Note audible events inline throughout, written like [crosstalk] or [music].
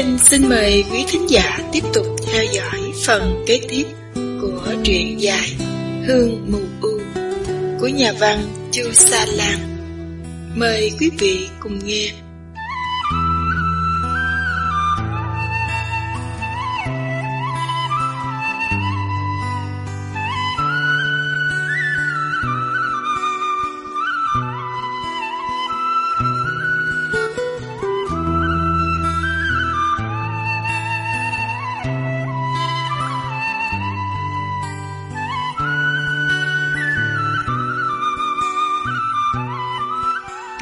Trinh xin mời quý thính giả tiếp tục theo dõi phần kế tiếp của truyện dài Hương Mù U của nhà văn Chu Sa Lan. Mời quý vị cùng nghe.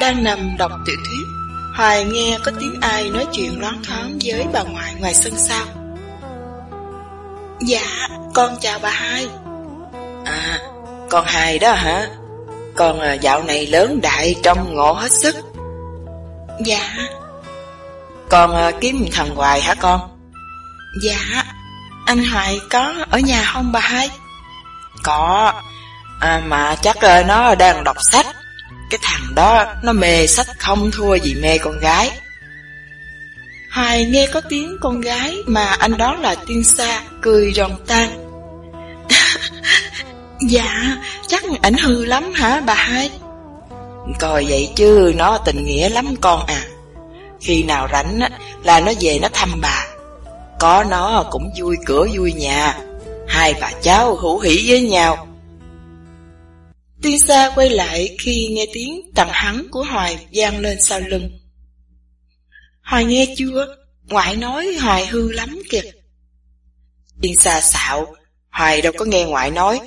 Đang nằm đọc tiểu thuyết Hoài nghe có tiếng ai nói chuyện loáng thoáng với bà ngoại ngoài sân sau Dạ, con chào bà hai À, con hai đó hả? Con à, dạo này lớn đại trong ngộ hết sức Dạ Con à, kiếm thằng Hoài hả con? Dạ Anh Hoài có ở nhà không bà hai? Có à, Mà chắc à, nó đang đọc sách cái thằng đó nó mê sách không thua gì mê con gái Hoài nghe có tiếng con gái mà anh đoán là tiên sa, cười ròn tan. [laughs] dạ, chắc ảnh hư lắm hả bà hai? Coi vậy chứ nó tình nghĩa lắm con à. Khi nào rảnh là nó về nó thăm bà. Có nó cũng vui cửa vui nhà. Hai bà cháu hữu hỷ với nhau. Tiên Sa quay lại khi nghe tiếng tặng hắn của Hoài gian lên sau lưng. Hoài nghe chưa? Ngoại nói Hoài hư lắm kìa. Tiên Sa xạo, Hoài đâu có nghe ngoại nói.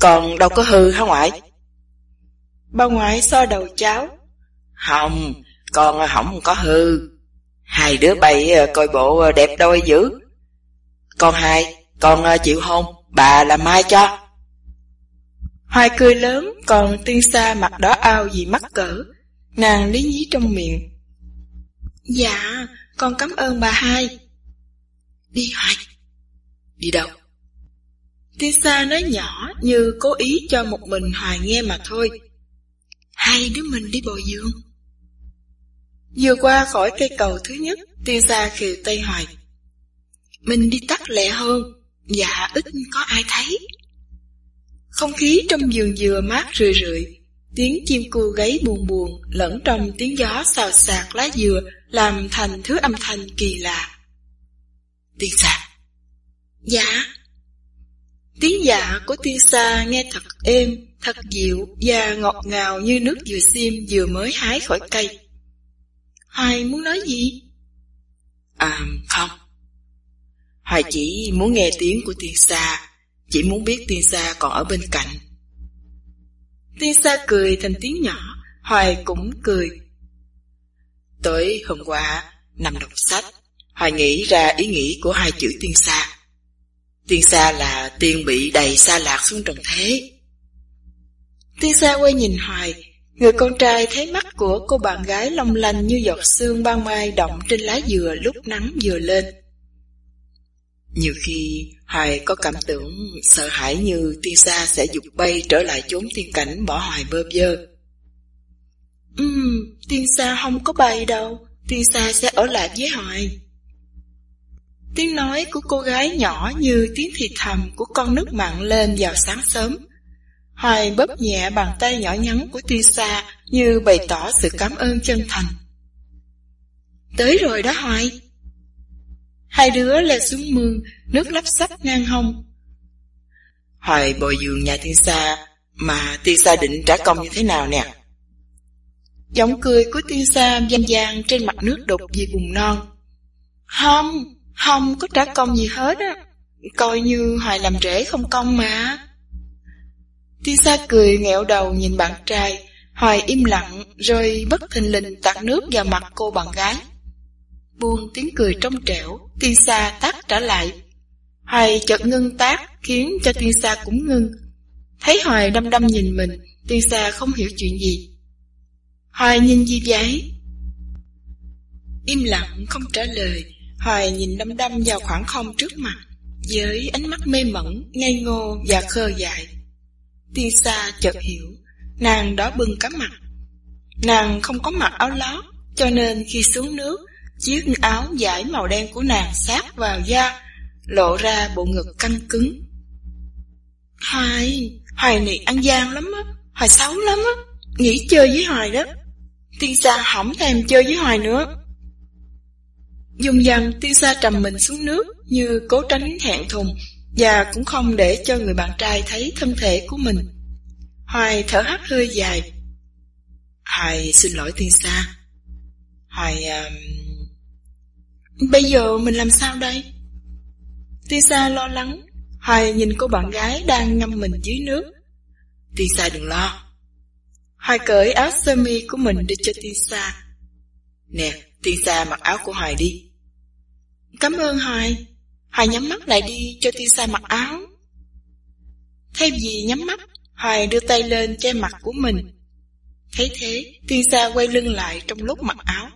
Còn đâu có hư hả ngoại? Bà ngoại so đầu cháu. Không, con không có hư. Hai đứa bay ờ, coi bộ ờ, đẹp đôi dữ. Con hai, con ờ, chịu hôn, bà làm mai cho. Hoài cười lớn, còn tiên sa mặt đỏ ao vì mắc cỡ. Nàng lý nhí trong miệng. Dạ, con cảm ơn bà hai. Đi Hoài. Đi đâu? Tiên sa nói nhỏ như cố ý cho một mình Hoài nghe mà thôi. Hai đứa mình đi bồi dưỡng. Vừa qua khỏi cây cầu thứ nhất, tiên sa khều tay Hoài. Mình đi tắt lẹ hơn, dạ ít có ai thấy. Không khí trong vườn dừa mát rười rượi, tiếng chim cu gáy buồn buồn lẫn trong tiếng gió xào xạc lá dừa làm thành thứ âm thanh kỳ lạ. Tiên sa Dạ Tiếng dạ của tiên sa nghe thật êm, thật dịu và ngọt ngào như nước dừa xiêm vừa mới hái khỏi cây. Hoài muốn nói gì? À không Hoài chỉ muốn nghe tiếng của tiên sa chỉ muốn biết tiên sa còn ở bên cạnh. Tiên sa cười thành tiếng nhỏ, Hoài cũng cười. Tới hôm qua, Nằm đọc sách, Hoài nghĩ ra ý nghĩ của hai chữ tiên sa Tiên sa là tiên bị đầy xa lạc xuống trần thế. Tiên sa quay nhìn Hoài, Người con trai thấy mắt của cô bạn gái long lanh như giọt sương ban mai động trên lá dừa lúc nắng vừa lên. Nhiều khi Hoài có cảm tưởng sợ hãi như tiên sa sẽ dục bay trở lại chốn tiên cảnh bỏ hoài bơ vơ. Ừm, tiên sa không có bay đâu, tiên sa sẽ ở lại với Hoài. Tiếng nói của cô gái nhỏ như tiếng thì thầm của con nước mặn lên vào sáng sớm. Hoài bóp nhẹ bàn tay nhỏ nhắn của tiên sa như bày tỏ sự cảm ơn chân thành. Tới rồi đó Hoài. Hai đứa leo xuống mương, nước lấp sắp ngang hông. Hoài bồi giường nhà tiên sa, mà tiên sa định trả công như thế nào nè? Giọng cười của tiên sa gian gian trên mặt nước đục vì bùn non. Không, không có trả công gì hết á. Coi như Hoài làm rễ không công mà. Tiên sa cười nghẹo đầu nhìn bạn trai, Hoài im lặng rồi bất thình lình tạt nước vào mặt cô bạn gái buông tiếng cười trong trẻo, tiên sa tắt trả lại. Hoài chợt ngưng tác, khiến cho tiên sa cũng ngưng. Thấy Hoài đăm đăm nhìn mình, tiên sa không hiểu chuyện gì. Hoài nhìn gì vậy? Im lặng không trả lời, Hoài nhìn đăm đăm vào khoảng không trước mặt, với ánh mắt mê mẩn, ngây ngô và khờ dại. Tiên sa chợt hiểu, nàng đó bưng cả mặt. Nàng không có mặc áo lót, cho nên khi xuống nước, Chiếc áo dải màu đen của nàng sát vào da, lộ ra bộ ngực căng cứng. Hoài, Hoài này ăn gian lắm á, Hoài xấu lắm á, nghỉ chơi với Hoài đó. Tiên Sa hỏng thèm chơi với Hoài nữa. Dùng dằn Tiên Sa trầm mình xuống nước như cố tránh hẹn thùng và cũng không để cho người bạn trai thấy thân thể của mình. Hoài thở hắt hơi dài. Hoài xin lỗi Tiên Sa. Hoài... Uh... Bây giờ mình làm sao đây? Tisa lo lắng. Hoài nhìn cô bạn gái đang ngâm mình dưới nước. Tisa đừng lo. Hoài cởi áo sơ mi của mình đưa cho Tisa. Nè, Tisa mặc áo của Hoài đi. Cảm ơn Hoài. Hoài nhắm mắt lại đi cho Tisa mặc áo. Thay vì nhắm mắt, Hoài đưa tay lên che mặt của mình. Thấy thế, Tisa quay lưng lại trong lúc mặc áo.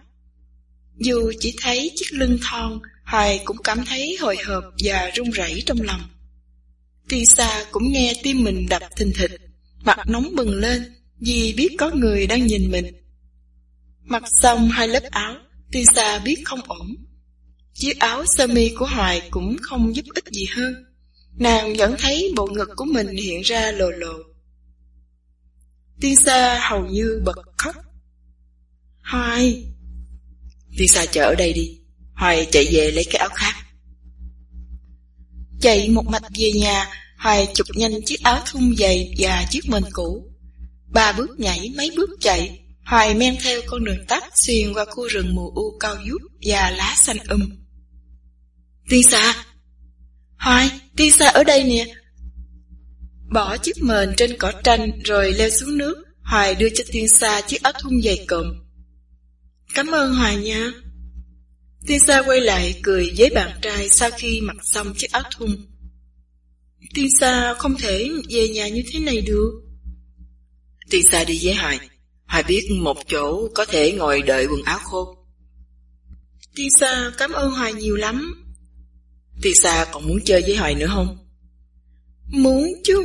Dù chỉ thấy chiếc lưng thon, Hoài cũng cảm thấy hồi hộp và run rẩy trong lòng. Tiên xa cũng nghe tim mình đập thình thịch, mặt nóng bừng lên vì biết có người đang nhìn mình. Mặc xong hai lớp áo, Tiên xa biết không ổn. Chiếc áo sơ mi của Hoài cũng không giúp ích gì hơn. Nàng vẫn thấy bộ ngực của mình hiện ra lồ lồ. Tiên xa hầu như bật khóc. Hoài! Tiên Sa chờ ở đây đi. Hoài chạy về lấy cái áo khác. Chạy một mạch về nhà, Hoài chụp nhanh chiếc áo thun dày và chiếc mền cũ. Ba bước nhảy mấy bước chạy, Hoài men theo con đường tắt xuyên qua khu rừng mùa u cao vút và lá xanh um. Tiên Sa! Hoài, Tiên Sa ở đây nè! Bỏ chiếc mền trên cỏ tranh rồi leo xuống nước, Hoài đưa cho Tiên Sa chiếc áo thun dày cộm. Cảm ơn Hoài nha. Tiên Sa quay lại cười với bạn trai sau khi mặc xong chiếc áo thun. Tiên Sa không thể về nhà như thế này được. Tiên Sa đi với Hoài. Hoài biết một chỗ có thể ngồi đợi quần áo khô. Tiên Sa cảm ơn Hoài nhiều lắm. Tiên Sa còn muốn chơi với Hoài nữa không? Muốn chứ.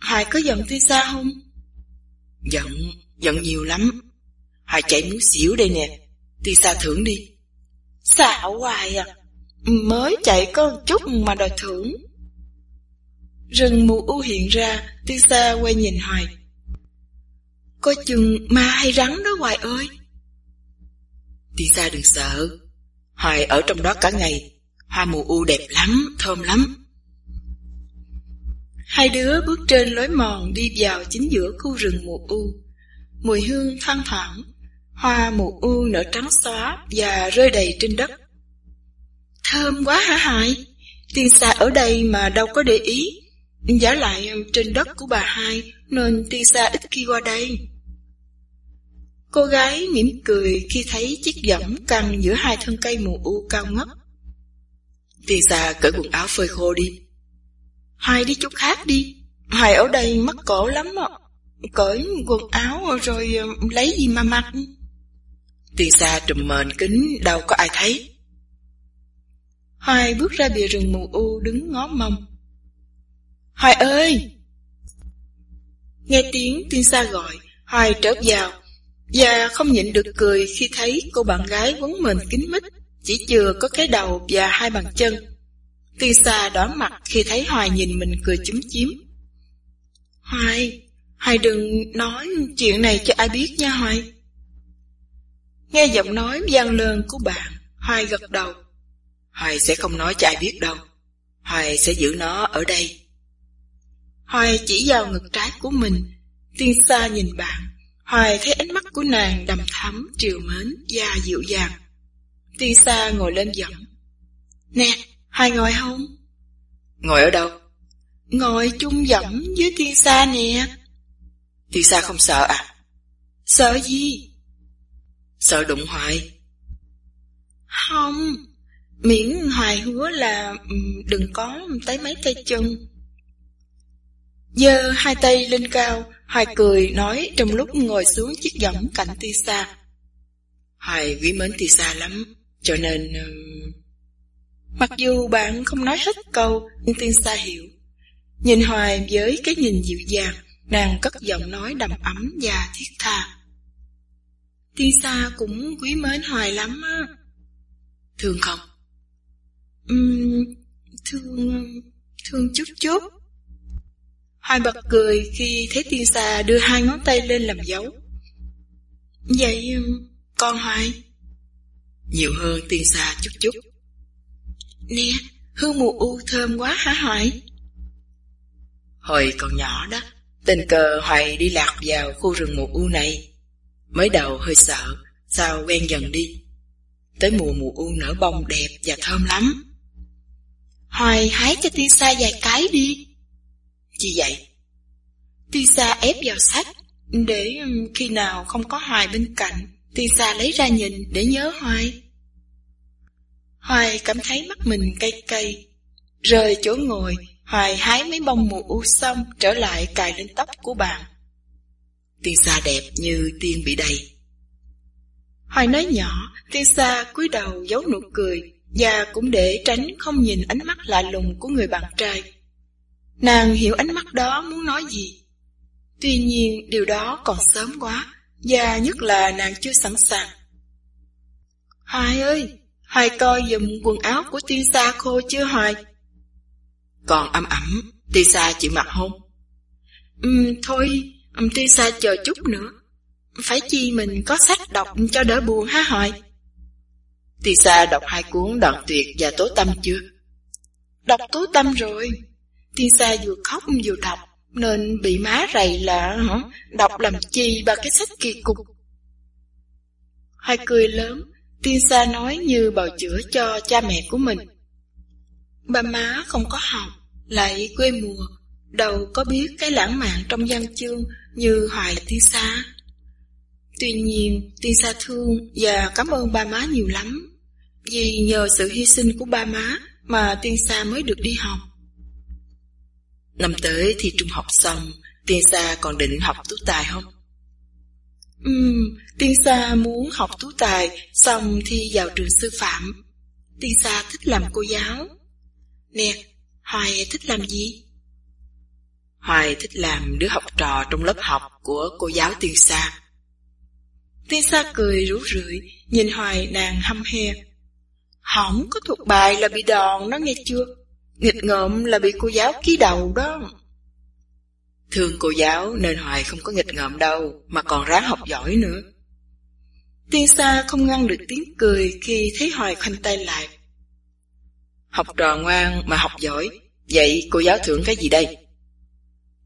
Hoài có giận Tiên Sa không? Giận, giận nhiều lắm. Hoài chạy muốn xỉu đây nè. Tiên Sa thưởng đi. Xạo hoài à. Mới chạy có một chút mà đòi thưởng. Rừng mù u hiện ra, Tiên Sa quay nhìn Hoài. Coi chừng ma hay rắn đó Hoài ơi. Tiên Sa đừng sợ. Hoài ở trong đó cả ngày. Hoa mù u đẹp lắm, thơm lắm. Hai đứa bước trên lối mòn đi vào chính giữa khu rừng mù u. Mùi hương thoang thoảng, hoa mù u nở trắng xóa và rơi đầy trên đất. Thơm quá hả Hải? Tiên xa ở đây mà đâu có để ý. Giả lại trên đất của bà hai, nên tiên xa ít khi qua đây. Cô gái mỉm cười khi thấy chiếc giỏng căng giữa hai thân cây mù u cao ngất. Tiên xa cởi quần áo phơi khô đi. Hai đi chỗ khác đi. Hai ở đây mắc cổ lắm ạ. Cởi quần áo rồi ờ, lấy gì mà mặc. Tiên xa trùm mền kính đâu có ai thấy. Hoài bước ra bìa rừng mù u đứng ngó mông. Hoài ơi! Nghe tiếng tiên xa gọi, Hoài trở vào, và không nhịn được cười khi thấy cô bạn gái quấn mền kín mít, chỉ chừa có cái đầu và hai bàn chân. Tiên xa đỏ mặt khi thấy Hoài nhìn mình cười chúm chím. Hoài, Hoài đừng nói chuyện này cho ai biết nha Hoài. Nghe giọng nói vang lơn của bạn, Hoài gật đầu. Hoài sẽ không nói cho ai biết đâu. Hoài sẽ giữ nó ở đây. Hoài chỉ vào ngực trái của mình. Tiên xa nhìn bạn. Hoài thấy ánh mắt của nàng đầm thắm, triều mến và dịu dàng. Tiên xa ngồi lên giọng. Nè, Hoài ngồi không? Ngồi ở đâu? Ngồi chung giọng với tiên xa nè. Tiên xa không sợ à? Sợ gì? Sợ đụng hoài. Không, Miễn Hoài hứa là đừng có tay mấy tay chân. Dơ hai tay lên cao, Hoài cười nói trong lúc ngồi xuống chiếc võng cạnh Tisa. Hoài quý mến Tisa lắm, cho nên... Mặc dù bạn không nói hết câu, nhưng Tisa hiểu. Nhìn Hoài với cái nhìn dịu dàng, nàng cất giọng nói đầm ấm và thiết tha. Tisa cũng quý mến Hoài lắm á. Thương không? Uhm, thương... thương chút chút. Hoài bật cười khi thấy tiên xà đưa hai ngón tay lên làm dấu. Vậy con Hoài? Nhiều hơn tiên xa chút chút. Nè, hương mùa u thơm quá hả Hoài? Hồi còn nhỏ đó, tình cờ Hoài đi lạc vào khu rừng mùa u này. Mới đầu hơi sợ, sao quen dần đi. Tới mùa mùa u nở bông đẹp và thơm lắm. Hoài hái cho tiên sa vài cái đi. Chi vậy? Tiên sa ép vào sách, để um, khi nào không có Hoài bên cạnh, tiên sa lấy ra nhìn để nhớ Hoài. Hoài cảm thấy mắt mình cay cay. Rời chỗ ngồi, Hoài hái mấy bông mùa u xong trở lại cài lên tóc của bạn. Tiên sa đẹp như tiên bị đầy. Hoài nói nhỏ, tiên sa cúi đầu giấu nụ cười và cũng để tránh không nhìn ánh mắt lạ lùng của người bạn trai. Nàng hiểu ánh mắt đó muốn nói gì. Tuy nhiên điều đó còn sớm quá, và nhất là nàng chưa sẵn sàng. Hoài ơi, Hoài coi dùm quần áo của tiên sa khô chưa Hoài? Còn ấm ẩm, tiên sa chịu mặc không? Ừ, thôi, tiên sa chờ chút nữa. Phải chi mình có sách đọc cho đỡ buồn ha Hoài? Tiên sa đọc hai cuốn đoạn tuyệt và tố tâm chưa? Đọc tố tâm rồi. Tiên sa vừa khóc vừa đọc, nên bị má rầy là hả? đọc làm chi ba cái sách kỳ cục. Hai cười lớn, tiên sa nói như bào chữa cho cha mẹ của mình. Ba má không có học, lại quê mùa, đâu có biết cái lãng mạn trong văn chương như hoài tiên sa. Tuy nhiên, tiên sa thương và cảm ơn ba má nhiều lắm, vì nhờ sự hy sinh của ba má mà tiên sa mới được đi học. Năm tới thi trung học xong, tiên sa còn định học tú tài không? Ừm, tiên sa muốn học tú tài, xong thi vào trường sư phạm. Tiên sa thích làm cô giáo. Nè, Hoài thích làm gì? Hoài thích làm đứa học trò trong lớp học của cô giáo tiên sa. Tiên sa cười rú rượi, nhìn Hoài nàng hăm he. Hỏng có thuộc bài là bị đòn đó nghe chưa? Nghịch ngợm là bị cô giáo ký đầu đó. Thương cô giáo nên Hoài không có nghịch ngợm đâu, mà còn ráng học giỏi nữa. Tiên Sa không ngăn được tiếng cười khi thấy Hoài khoanh tay lại. Học trò ngoan mà học giỏi, vậy cô giáo thưởng cái gì đây?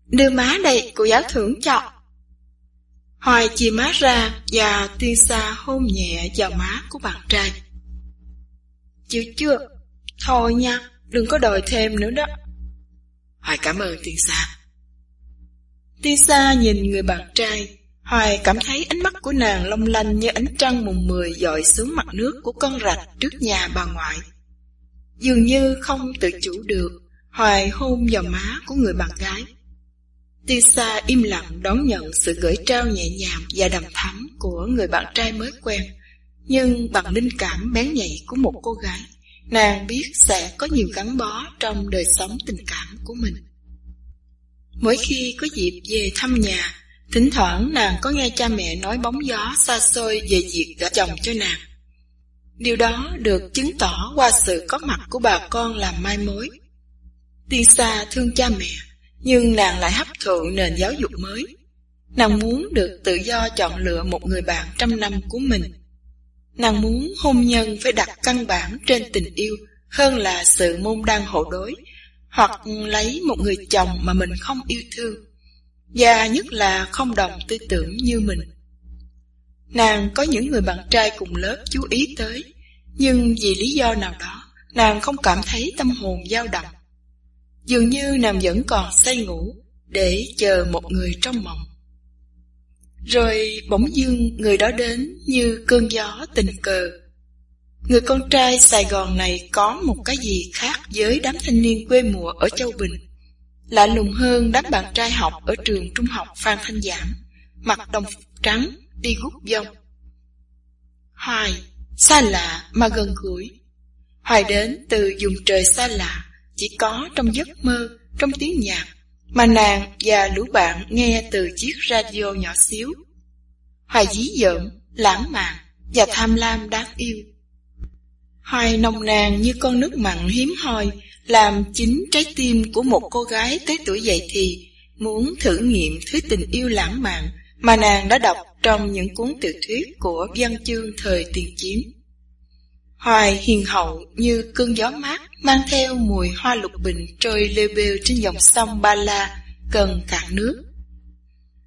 Đưa má đây, cô giáo thưởng cho. Hoài chìa má ra và Tiên Sa hôn nhẹ vào má của bạn trai. Chịu chưa? Thôi nha, đừng có đòi thêm nữa đó. Hoài cảm ơn Tiên Sa. Tiên Sa nhìn người bạn trai, Hoài cảm thấy ánh mắt của nàng long lanh như ánh trăng mùng mười dọi xuống mặt nước của con rạch trước nhà bà ngoại. Dường như không tự chủ được, Hoài hôn vào má của người bạn gái. Tiên Sa im lặng đón nhận sự gửi trao nhẹ nhàng và đầm thắm của người bạn trai mới quen, nhưng bằng linh cảm bén nhạy của một cô gái, nàng biết sẽ có nhiều gắn bó trong đời sống tình cảm của mình. Mỗi khi có dịp về thăm nhà, thỉnh thoảng nàng có nghe cha mẹ nói bóng gió xa xôi về việc gả chồng cho nàng. Điều đó được chứng tỏ qua sự có mặt của bà con làm mai mối. Tiên Sa thương cha mẹ, nhưng nàng lại hấp thụ nền giáo dục mới. Nàng muốn được tự do chọn lựa một người bạn trăm năm của mình. Nàng muốn hôn nhân phải đặt căn bản trên tình yêu hơn là sự môn đăng hộ đối hoặc lấy một người chồng mà mình không yêu thương, và nhất là không đồng tư tưởng như mình. Nàng có những người bạn trai cùng lớp chú ý tới, nhưng vì lý do nào đó, nàng không cảm thấy tâm hồn dao động. Dường như nàng vẫn còn say ngủ để chờ một người trong mộng. Rồi bỗng dưng người đó đến như cơn gió tình cờ Người con trai Sài Gòn này có một cái gì khác với đám thanh niên quê mùa ở Châu Bình. Lạ lùng hơn đám bạn trai học ở trường trung học Phan Thanh Giảng, mặc đồng phục trắng, đi gút dông. Hoài, xa lạ mà gần gũi. Hoài đến từ vùng trời xa lạ, chỉ có trong giấc mơ, trong tiếng nhạc, mà nàng và lũ bạn nghe từ chiếc radio nhỏ xíu. Hoài dí dợm, lãng mạn và tham lam đáng yêu. Hoài nồng nàn như con nước mặn hiếm hoi, làm chính trái tim của một cô gái tới tuổi dậy thì, muốn thử nghiệm thứ tình yêu lãng mạn mà nàng đã đọc trong những cuốn tiểu thuyết của văn chương thời tiền chiến. Hoài hiền hậu như cơn gió mát mang theo mùi hoa lục bình trôi lê bêu trên dòng sông Ba La gần cạn nước.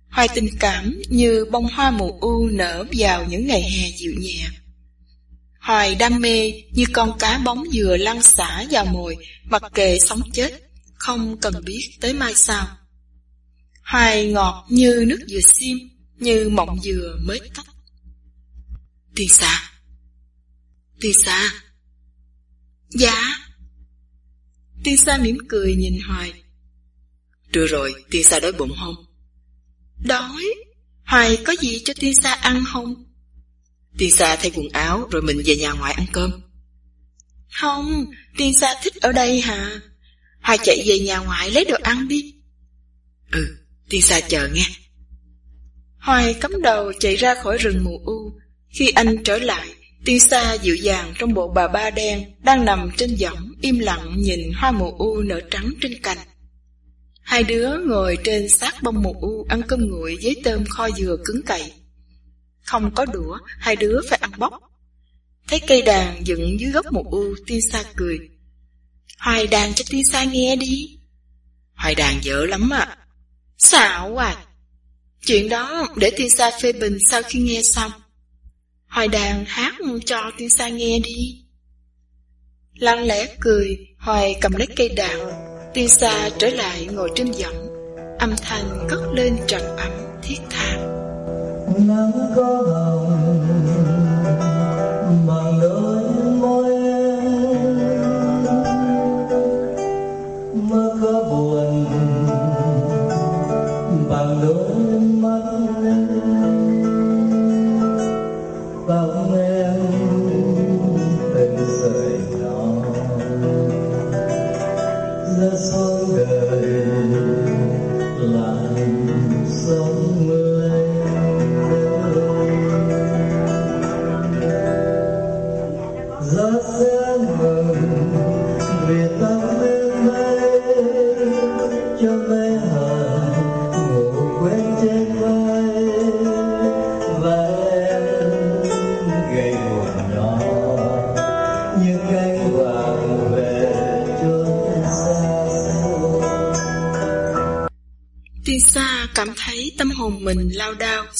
Hoài tình cảm như bông hoa mùa u nở vào những ngày hè dịu nhẹ. Hoài đam mê như con cá bóng dừa lăn xả vào mồi, mặc kệ sống chết, không cần biết tới mai sau. Hoài ngọt như nước dừa xiêm, như mộng dừa mới tắt Tiền xa Tiên xa Dạ. Tiên xa mỉm cười nhìn Hoài. Trưa rồi tiên xa đói bụng không? Đói. Hoài có gì cho tiên xa ăn không? Tiên xa thay quần áo Rồi mình về nhà ngoại ăn cơm. Không Tiên xa thích ở đây hả? Hoài chạy về nhà ngoại lấy đồ ăn đi. Ừ Tiên xa chờ nghe. Hoài cắm đầu chạy ra khỏi rừng mù u. Khi anh trở lại, tiên xa dịu dàng trong bộ bà ba đen đang nằm trên võng im lặng nhìn hoa mù u nở trắng trên cành. Hai đứa ngồi trên xác bông mù u ăn cơm nguội với tôm kho dừa cứng cậy. Không có đũa, hai đứa phải ăn bóc. Thấy cây đàn dựng dưới gốc mù u, tiên xa cười. Hoài đàn cho tiên xa nghe đi. Hoài đàn dở lắm ạ. À. Xạo à, Chuyện đó để tiên sa phê bình sau khi nghe xong. Hoài đàn hát cho tiên sa nghe đi. Lăng lẽ cười, Hoài cầm lấy cây đàn. Tiên sa trở lại ngồi trên giọng. Âm thanh cất lên trầm ấm, thiết tha. Nắng có hồng, Mà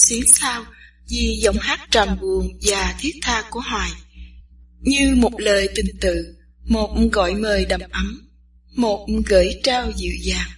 xuyến sao vì giọng hát trầm buồn và thiết tha của Hoài. Như một lời tình tự, một gọi mời đầm ấm, một gửi trao dịu dàng.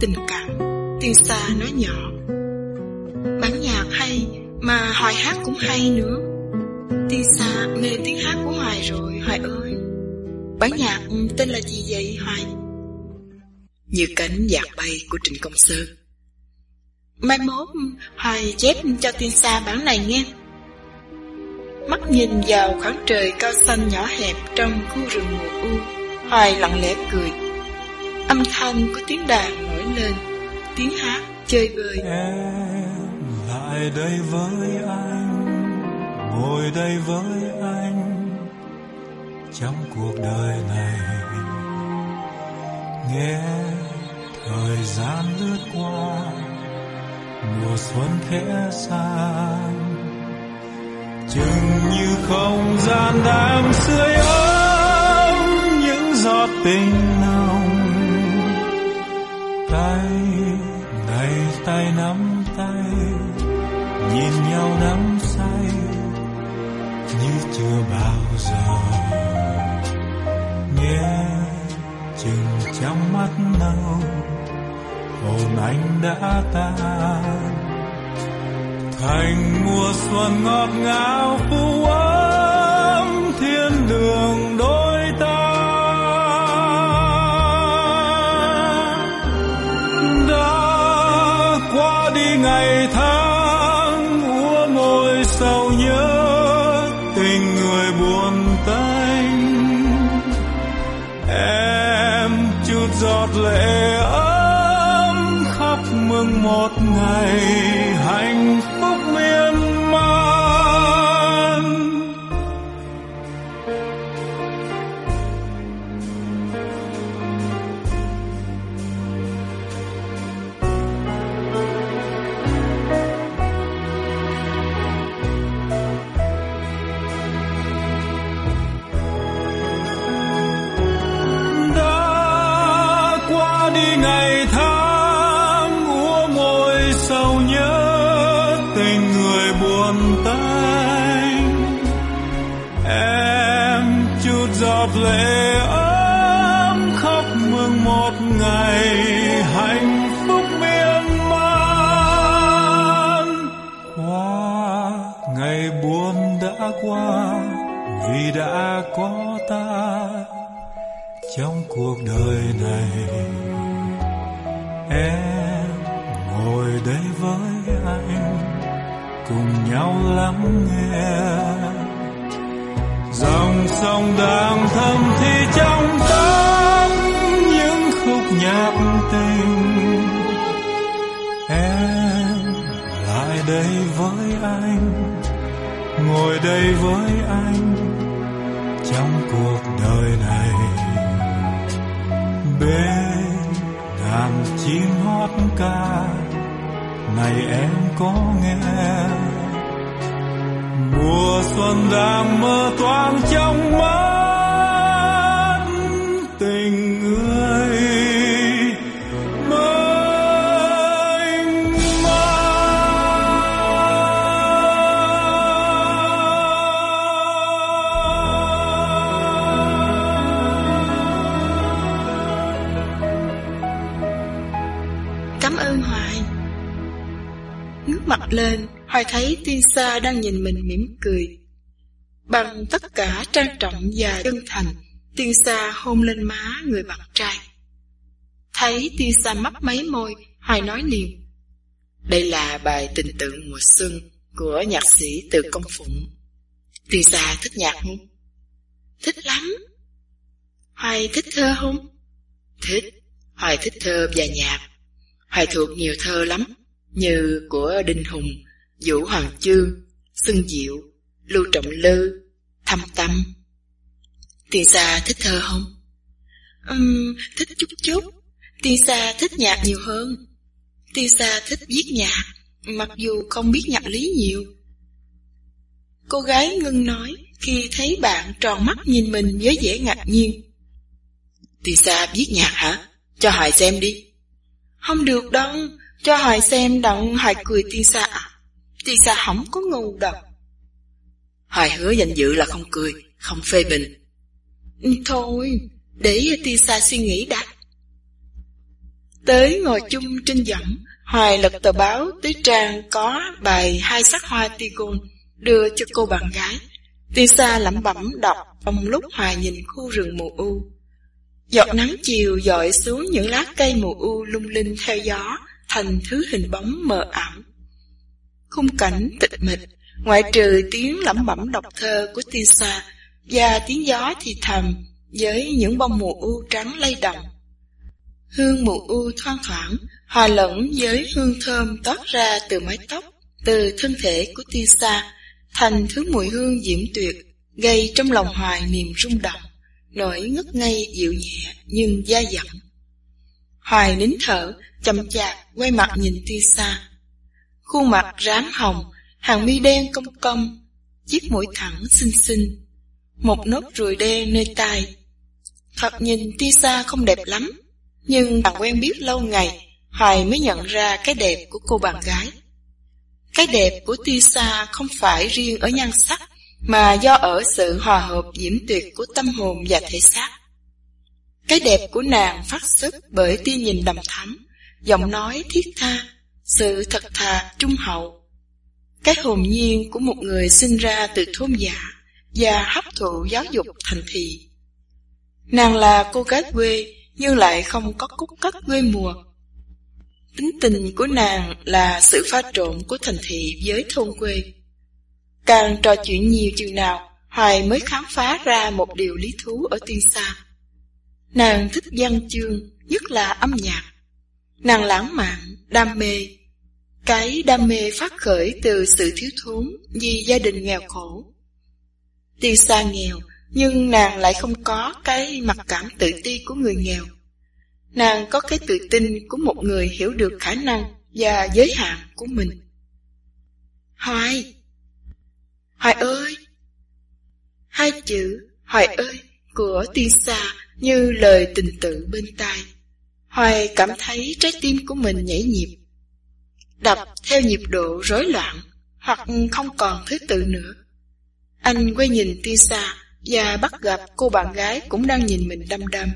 Tình cảm. Tiên xa nói nhỏ. Bản nhạc hay Mà Hoài hát cũng hay nữa. Tiên xa mê tiếng hát của Hoài rồi Hoài ơi. Bản nhạc tên là gì vậy Hoài? Như cánh dạt bay của Trịnh Công Sơn. Mai mốt Hoài chép cho tiên xa bản này nghe. Mắt nhìn vào khoảng trời cao xanh nhỏ hẹp Trong khu rừng mùa u Hoài lặng lẽ cười Âm thanh của tiếng đàn nổi lên Tiếng hát chơi vơi em lại đây với anh ngồi đây với anh. Trong cuộc đời này nghe thời gian lướt qua mùa xuân khẽ sang, chừng như không gian đang sưởi ấm những giọt tình nồng tay, ngày tay nắm tay, nhìn nhau đắm say, như chưa bao giờ. Nghe chừng trong mắt nâu, hồn anh đã tan. Thành mùa xuân ngọt ngào phù ấm thiên đường đôi. Một cùng nhau lắng nghe. Dòng sông đang thầm thì trong tâm những khúc nhạc tình. Em lại đây với anh, ngồi đây với anh trong cuộc đời này. Bên đàn chim hót ca này em có nghe. Mùa xuân đang mơ toang trong mắt. Lên Hoài thấy tiên sa đang nhìn mình mỉm cười. Bằng tất cả trang trọng và chân thành Tiên sa hôn lên má người bạn trai. Thấy tiên sa mấp máy môi Hoài nói liền Đây là bài tình tượng mùa xuân Của nhạc sĩ từ công phụng. Tiên sa thích nhạc không? Thích lắm. Hoài thích thơ không? Thích. Hoài thích thơ và nhạc. Hoài thuộc nhiều thơ lắm, như của Đinh Hùng, Vũ Hoàng Chương, Xuân Diệu, Lưu Trọng Lư, Thâm Tâm. Tiên Sa thích thơ không? Uhm, thích chút chút. Tiên Sa thích nhạc nhiều hơn. Tiên Sa thích viết nhạc, mặc dù không biết nhạc lý nhiều. Cô gái ngưng nói khi thấy bạn tròn mắt nhìn mình với vẻ ngạc nhiên. Tiên Sa viết nhạc hả? Cho hỏi xem đi. Không được đâu, cho Hoài xem đặng Hoài cười tiên sa à. Tiên sa không có ngu đâu. Hoài hứa danh dự là không cười, không phê bình. Ừ, Thôi, để tiên sa suy nghĩ đã. Tới ngồi chung trên võng, Hoài lật tờ báo tới trang có bài hai sắc hoa tigon đưa cho cô bạn gái. Tiên sa lẩm bẩm đọc trong lúc Hoài nhìn khu rừng mù u. Giọt nắng chiều dọi xuống những lá cây mù u lung linh theo gió, thành thứ hình bóng mờ ảo. Khung cảnh tịch mịch, ngoại trừ tiếng lẩm bẩm đọc thơ của tiên sa và tiếng gió thì thầm với những bông mù u trắng lay động. Hương mùa u thoang thoảng, hòa lẫn với hương thơm toát ra từ mái tóc, từ thân thể của tiên thành thứ mùi hương diễm tuyệt, gây trong lòng hoài niềm rung động, nổi ngất ngây dịu nhẹ nhưng da dặn. Hoài nín thở, chậm chạp quay mặt nhìn tia xa Khuôn mặt rám hồng, hàng mi đen cong cong, chiếc mũi thẳng xinh xinh, một nốt ruồi đen nơi tai. Thật nhìn tia xa không đẹp lắm, nhưng bạn quen biết lâu ngày, Hoài mới nhận ra cái đẹp của cô bạn gái. Cái đẹp của tia xa không phải riêng ở nhan sắc, mà do ở sự hòa hợp diễm tuyệt của tâm hồn và thể xác. Cái đẹp của nàng phát xuất bởi tia nhìn đầm thắm, giọng nói thiết tha, sự thật thà, trung hậu. Cái hồn nhiên của một người sinh ra từ thôn giả và hấp thụ giáo dục thành thị. Nàng là cô gái quê nhưng lại không có cúc cất quê mùa. Tính tình của nàng là sự pha trộn của thành thị với thôn quê. Càng trò chuyện nhiều chừng nào, Hoài mới khám phá ra một điều lý thú ở tiên sa. Nàng thích văn chương, nhất là âm nhạc. Nàng lãng mạn, đam mê. Cái đam mê phát khởi từ sự thiếu thốn vì gia đình nghèo khổ. Tiên sa nghèo, nhưng nàng lại không có cái mặc cảm tự ti của người nghèo. Nàng có cái tự tin của một người hiểu được khả năng và giới hạn của mình. Hoài! Hoài ơi! Hai chữ Hoài ơi của tiên sa như lời tình tự bên tai. Hoài cảm thấy trái tim của mình nhảy nhịp. Đập theo nhịp độ rối loạn hoặc không còn thứ tự nữa. Anh quay nhìn tia xa và bắt gặp cô bạn gái cũng đang nhìn mình đăm đăm.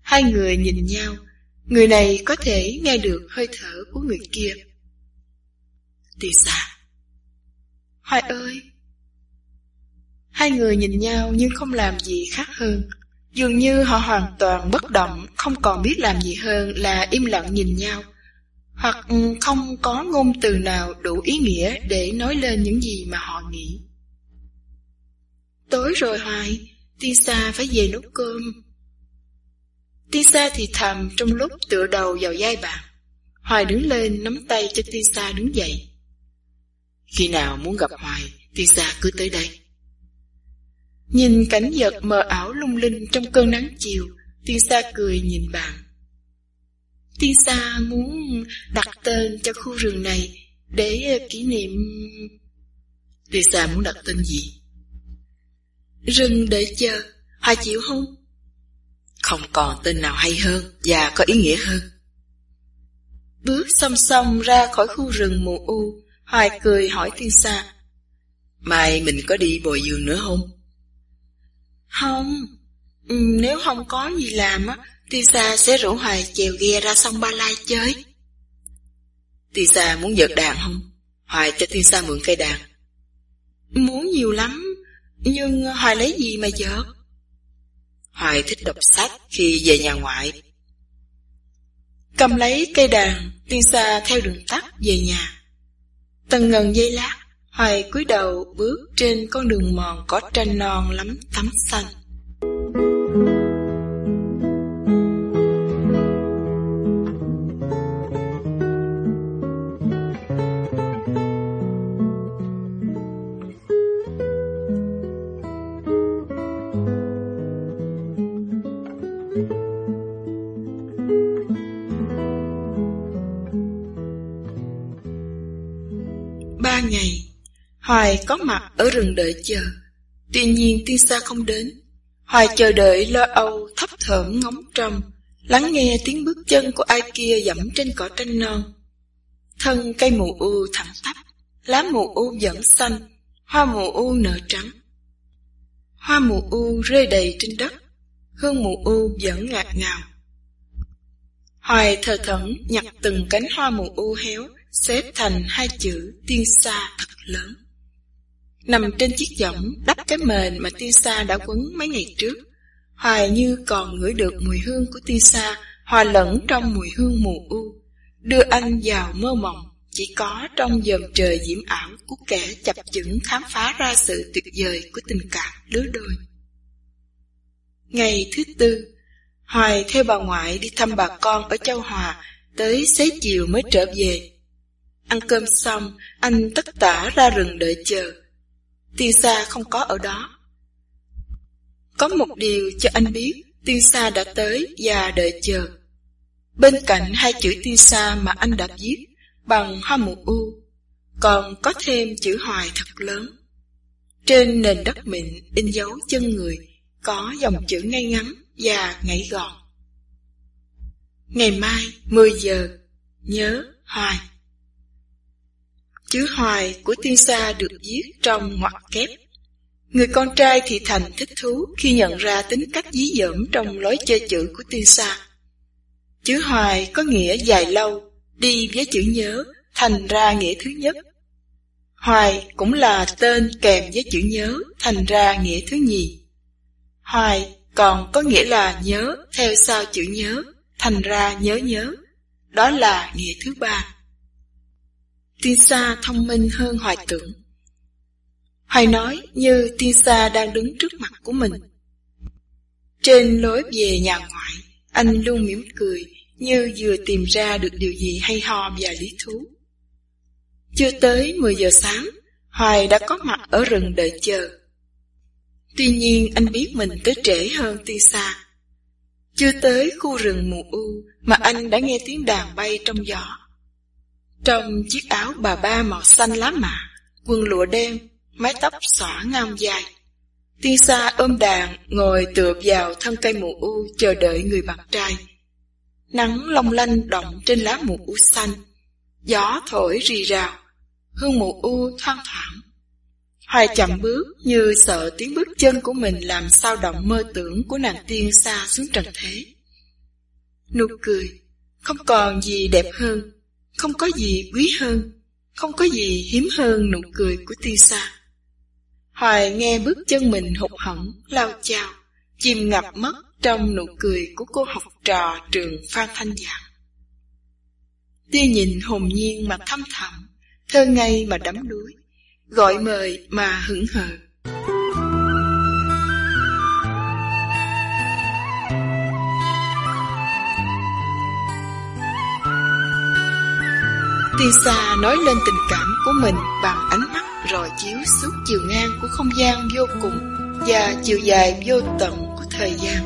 Hai người nhìn nhau, người này có thể nghe được hơi thở của người kia. Tia xa Hoài ơi! Hai người nhìn nhau nhưng không làm gì khác hơn. Dường như họ hoàn toàn bất động, không còn biết làm gì hơn là im lặng nhìn nhau. Hoặc ừ, không có ngôn từ nào đủ ý nghĩa để nói lên những gì mà họ nghĩ. Tối rồi Hoài, Tisa phải về nấu cơm. Tisa thì thầm trong lúc tựa đầu vào vai bạn. Hoài đứng lên nắm tay cho Tisa đứng dậy. Khi nào muốn gặp Hoài, Tisa cứ tới đây. Nhìn cảnh vật mờ ảo lung linh trong cơn nắng chiều, Tiên Sa cười nhìn bạn. Tiên Sa muốn đặt tên cho khu rừng này để kỷ niệm... Tiên Sa muốn đặt tên gì? Rừng để chờ, hoa chịu không? Không còn tên nào hay hơn và có ý nghĩa hơn. Bước song song ra khỏi khu rừng mù u, Hoài cười hỏi Tiên Sa. Mai mình có đi bồi giường nữa không? Không, ừ, nếu không có gì làm á, Tisa sẽ rủ Hoài chèo ghe ra sông Ba Lai chơi. Tisa muốn giật đàn không? Hoài cho Tisa mượn cây đàn. Muốn nhiều lắm, nhưng Hoài lấy gì mà giật? Hoài thích đọc sách khi về nhà ngoại. Cầm lấy cây đàn, tiên xa theo đường tắt về nhà. Tần ngần dây lát, Hoài cúi đầu bước trên con đường mòn có tranh non lắm tắm xanh. Hoài có mặt ở rừng đợi chờ. Tuy nhiên tiên sa không đến. Hoài chờ đợi lo âu, thấp thởm ngóng trông, lắng nghe tiếng bước chân của ai kia dẫm trên cỏ tranh non. Thân cây mù u thẳng tắp, lá mù u vẫn xanh, hoa mù u nở trắng. Hoa mù u rơi đầy trên đất, hương mù u vẫn ngạt ngào. Hoài thờ thẫn nhặt từng cánh hoa mù u héo, xếp thành hai chữ tiên sa thật lớn. Nằm trên chiếc giỏng đắp cái mền mà Tisa sa đã quấn mấy ngày trước. Hoài như còn ngửi được mùi hương của Tisa sa hòa lẫn trong mùi hương mù u, đưa anh vào mơ mộng chỉ có trong dầm trời diễm ảo của kẻ chập chững khám phá ra sự tuyệt vời của tình cảm lứa đôi. Ngày thứ tư, Hoài theo bà ngoại đi thăm bà con ở Châu Hòa Tới xế chiều mới trở về. Ăn cơm xong, anh tất tả ra rừng đợi chờ. Tiên Sa không có ở đó. Có một điều cho anh biết, Tiên Sa đã tới và đợi chờ. Bên cạnh hai chữ Tiên Sa mà anh đã viết bằng hoa mù u, còn có thêm chữ hoài thật lớn. Trên nền đất mịn in dấu chân người, có dòng chữ ngay ngắn và ngảy gọn. Ngày mai, 10 giờ, nhớ hoài. Chữ hoài của tiên sa được viết trong ngoặc kép. Người con trai thì thành thích thú khi nhận ra tính cách dí dỏm trong lối chơi chữ của tiên sa. Chữ hoài có nghĩa dài lâu, đi với chữ nhớ, thành ra nghĩa thứ nhất. Hoài cũng là tên kèm với chữ nhớ, thành ra nghĩa thứ nhì. Hoài còn có nghĩa là nhớ theo sau chữ nhớ, thành ra nhớ nhớ. Đó là nghĩa thứ ba. Tiên Sa thông minh hơn hoài tưởng. Hoài nói như Tiên Sa đang đứng trước mặt của mình. Trên lối về nhà ngoại, anh luôn mỉm cười như vừa tìm ra được điều gì hay ho và lý thú. Chưa tới 10 giờ sáng, Hoài đã có mặt ở rừng đợi chờ. Tuy nhiên anh biết mình tới trễ hơn Tiên Sa. Chưa tới khu rừng mù u mà anh đã nghe tiếng đàn bay trong gió. Trong chiếc áo bà ba màu xanh lá mạ, quần lụa đen, mái tóc xõa ngang dài. Tiên Sa ôm đàn, ngồi tựa vào thân cây mù u chờ đợi người bạn trai. Nắng long lanh động trên lá mù u xanh, gió thổi rì rào, hương mù u thoang thoảng. Hoài chậm bước như sợ tiếng bước chân của mình làm sao động mơ tưởng của nàng tiên xa xuống trần thế. Nụ cười, không còn gì đẹp hơn, không có gì quý hơn, không có gì hiếm hơn nụ cười của Tisa. xa. Hoài nghe bước chân mình hụt hẫng lao chao, chìm ngập mất trong nụ cười của cô học trò trường Phan Thanh Giảng. Tia nhìn hồn nhiên mà thâm thẳm, thơ ngây mà đắm đuối gọi mời mà hững hờ. Tisa nói lên tình cảm của mình bằng ánh mắt rồi chiếu suốt chiều ngang của không gian vô cùng và chiều dài vô tận của thời gian.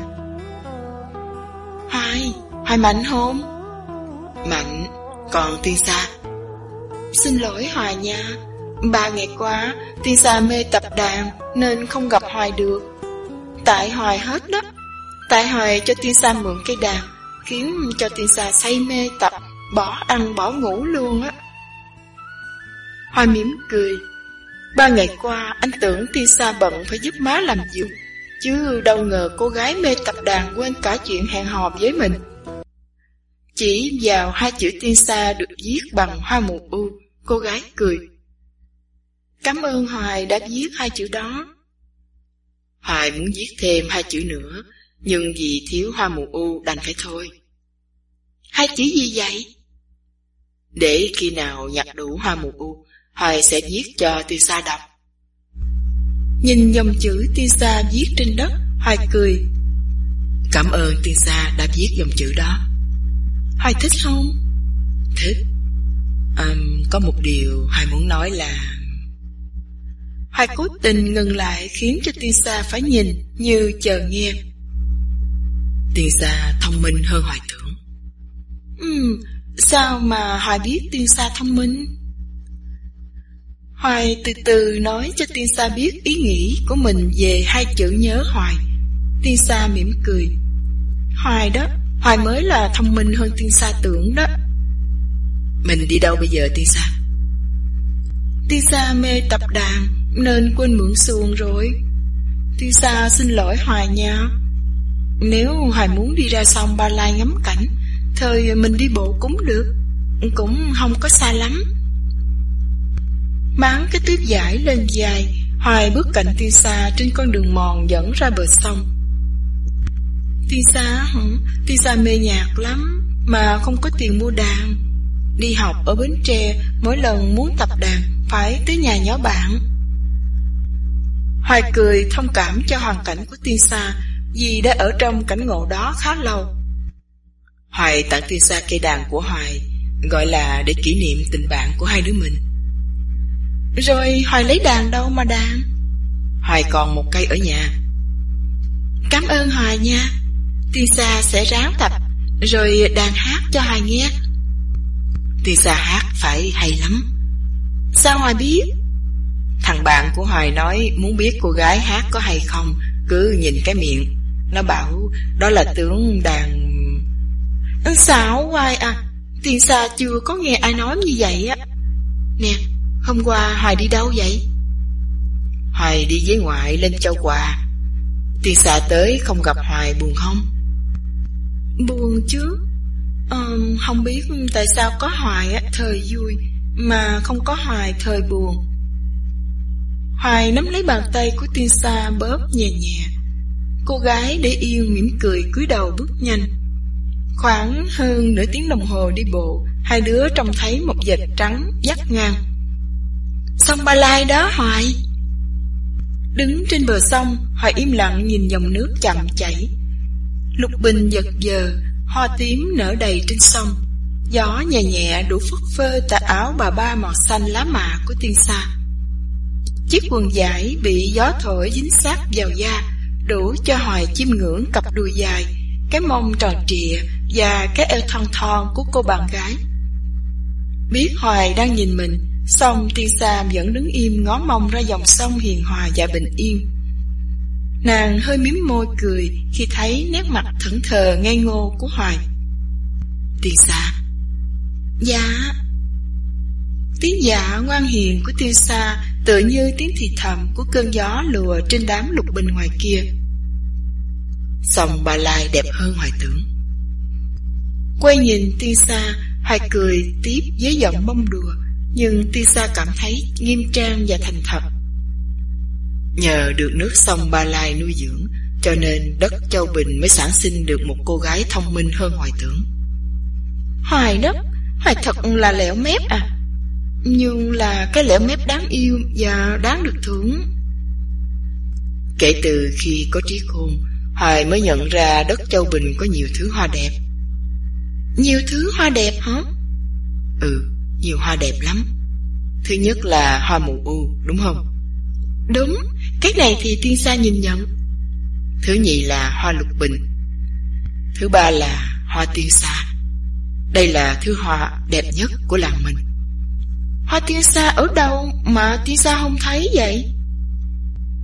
Hai, hai mạnh không? Mạnh, còn Tisa? Xin lỗi Hoài nha, Ba ngày qua, Tisa mê tập đàn nên không gặp Hoài được. Tại Hoài hết đó. Tại Hoài cho Tisa mượn cây đàn, khiến cho Tisa say mê tập, bỏ ăn bỏ ngủ luôn á. Hoài mỉm cười. Ba ngày qua, anh tưởng Tisa bận phải giúp má làm giường, chứ đâu ngờ cô gái mê tập đàn quên cả chuyện hẹn hò với mình. Chỉ vào hai chữ Tisa được viết bằng hoa mù u, cô gái cười. Cảm ơn Hoài đã viết hai chữ đó. Hoài muốn viết thêm hai chữ nữa, nhưng vì thiếu hoa mù u đành phải thôi. Hai chữ gì vậy? Để khi nào nhặt đủ hoa mù u, Hoài sẽ viết cho Tiêu Sa đọc. Nhìn dòng chữ Tiêu Sa viết trên đất, Hoài cười. Cảm ơn Tiêu Sa đã viết dòng chữ đó. Hoài thích không? Thích. Um, có một điều Hoài muốn nói là Hoài cố tình ngừng lại khiến cho tiên sa phải nhìn như chờ nghe. Tiên sa thông minh hơn hoài tưởng. Ừm, sao mà Hoài biết tiên sa thông minh? Hoài từ từ nói cho tiên sa biết ý nghĩ của mình về hai chữ nhớ Hoài. Tiên sa mỉm cười. Hoài đó, Hoài mới là thông minh hơn tiên sa tưởng đó. Mình đi đâu bây giờ tiên sa? Tiên sa mê tập đàn nên quên mượn xuồng rồi Tiên Sa xin lỗi Hoài nha Nếu Hoài muốn đi ra sông Ba Lai ngắm cảnh Thời mình đi bộ cũng được, Cũng không có xa lắm Máng cái tuyết giải lên dài, Hoài bước cạnh Tiên xa Trên con đường mòn dẫn ra bờ sông Tiên xa hả? Tiên xa mê nhạc lắm, Mà không có tiền mua đàn Đi học ở Bến Tre, Mỗi lần muốn tập đàn Phải tới nhà nhỏ bạn Hoài cười thông cảm cho hoàn cảnh của tiên xa vì đã ở trong cảnh ngộ đó khá lâu. Hoài tặng tiên xa cây đàn của Hoài, gọi là để kỷ niệm tình bạn của hai đứa mình. Rồi Hoài lấy đàn đâu mà đàn? Hoài còn một cây ở nhà. Cảm ơn Hoài nha. Tiên xa sẽ ráng tập, rồi đàn hát cho Hoài nghe. Tiên xa hát phải hay lắm. Sao Hoài biết? Thằng bạn của Hoài nói muốn biết cô gái hát có hay không, cứ nhìn cái miệng. Nó bảo đó là tướng đàn... Xảo Hoài à, tiền xa chưa có nghe ai nói như vậy á. Nè, hôm qua Hoài đi đâu vậy? Hoài đi với ngoại lên châu quà. Tiền xa tới không gặp Hoài buồn không? Buồn chứ. Um, không biết tại sao có Hoài á, thời vui, mà không có Hoài thời buồn. Hoài nắm lấy bàn tay của tiên sa bóp nhẹ nhẹ. Cô gái để yên mỉm cười cúi đầu bước nhanh. Khoảng hơn nửa tiếng đồng hồ đi bộ, hai đứa trông thấy một vệt trắng dắt ngang. Sông Ba Lai đó Hoài. Đứng trên bờ sông, Hoài im lặng nhìn dòng nước chậm chảy. Lục bình giật giờ, hoa tím nở đầy trên sông. Gió nhẹ nhẹ đủ phất phơ tà áo bà ba màu xanh lá mạ của tiên sa. Chiếc quần giải bị gió thổi dính sát vào da, đủ cho Hoài chiêm ngưỡng cặp đùi dài, cái mông tròn trịa và cái eo thon thon của cô bạn gái. Biết Hoài đang nhìn mình, xong tiên sa vẫn đứng im ngó mông ra dòng sông hiền hòa và bình yên. Nàng hơi miếm môi cười khi thấy nét mặt thẫn thờ ngây ngô của Hoài. Tiên sa Dạ Tiếng dạ ngoan hiền của tiên sa Tự như tiếng thì thầm của cơn gió lùa trên đám lục bình ngoài kia Sông bà Lai đẹp hơn hoài tưởng Quay nhìn tiên sa Hoài cười tiếp với giọng bông đùa Nhưng tiên sa cảm thấy nghiêm trang và thành thật Nhờ được nước sông Ba Lai nuôi dưỡng Cho nên đất Châu Bình mới sản sinh được một cô gái thông minh hơn hoài tưởng Hoài đất Hoài thật là lẻo mép à nhưng là cái lẻo mép đáng yêu và đáng được thưởng. Kể từ khi có trí khôn, Hoài mới nhận ra đất Châu Bình có nhiều thứ hoa đẹp. Nhiều thứ hoa đẹp hả? Ừ, nhiều hoa đẹp lắm. Thứ nhất là hoa mù u, đúng không? Đúng, cái này thì tiên sa nhìn nhận. Thứ nhì là hoa lục bình. Thứ ba là hoa tiên sa. Đây là thứ hoa đẹp nhất của làng mình. Hoa tiên sa ở đâu mà tiên sa không thấy vậy?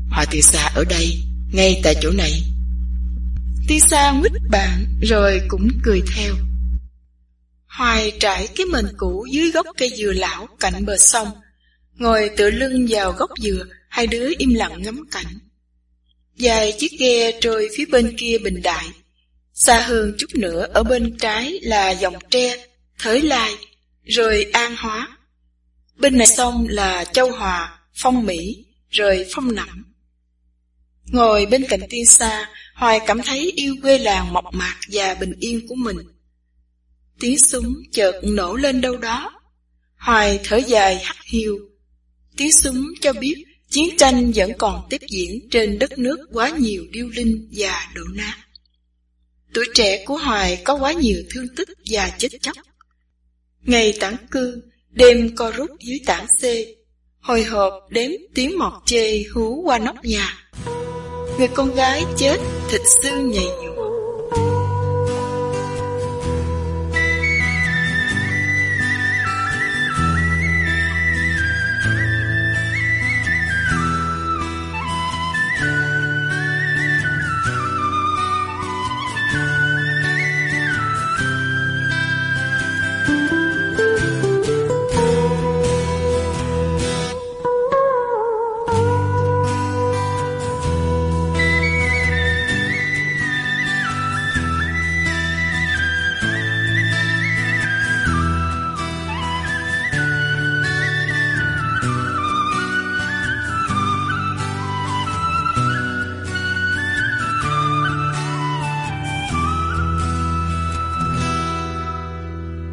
Hoa tiên sa ở đây, ngay tại chỗ này. Tiên sa nguyết bạn rồi cũng cười theo. Hoài trải cái mền cũ dưới gốc cây dừa lão cạnh bờ sông. Ngồi tựa lưng vào gốc dừa, hai đứa im lặng ngắm cảnh. Dài chiếc ghe trôi phía bên kia bình đại. Xa hơn chút nữa ở bên trái là dòng tre, thới lai, rồi an hóa. Bên này sông là Châu Hòa, Phong Mỹ, rồi Phong Nặng. Ngồi bên cạnh tiên xa, Hoài cảm thấy yêu quê làng mộc mạc và bình yên của mình. Tiếng súng chợt nổ lên đâu đó. Hoài thở dài hắt hiu. Tiếng súng cho biết chiến tranh vẫn còn tiếp diễn trên đất nước quá nhiều điêu linh và đổ nát. Tuổi trẻ của Hoài có quá nhiều thương tích và chết chóc. Ngày tản cư, Đêm co rút dưới tảng xê Hồi hộp đếm tiếng mọt chê hú qua nóc nhà Người con gái chết thịt xương nhầy